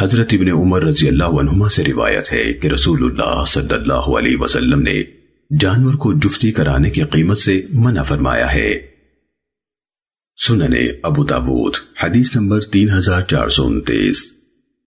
حضرت ابن عمر رضی اللہ عنہما سے روایت ہے کہ رسول اللہ صلی اللہ علیہ وسلم نے جانور کو جفتی کرانے کی قیمت سے منع فرمایا ہے۔ سننے ابو تابوت حدیث نمبر تین ہزار چار سو انتیس۔